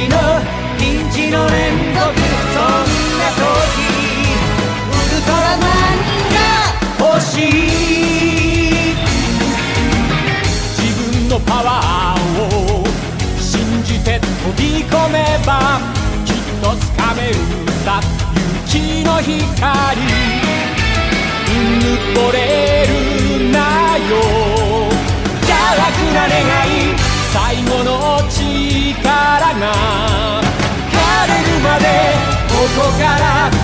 ピンチのピンチの連続そんな時ウルトラマンが欲しい自分のパワーを信じて飛び込めばきっとつかめるさ勇気の光うぬぼれるなよ邪悪な願い最後の力な。枯れるまでここから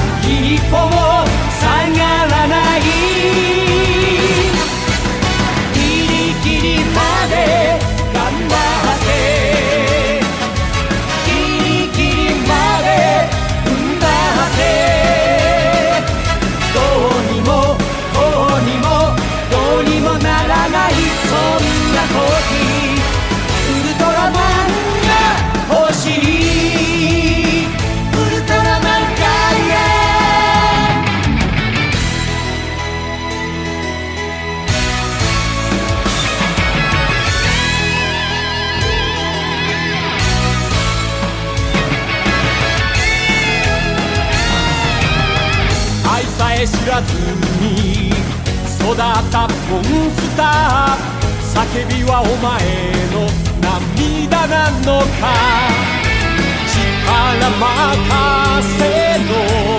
え知らずに育ったモンスター叫びはお前の涙なのか。力任せの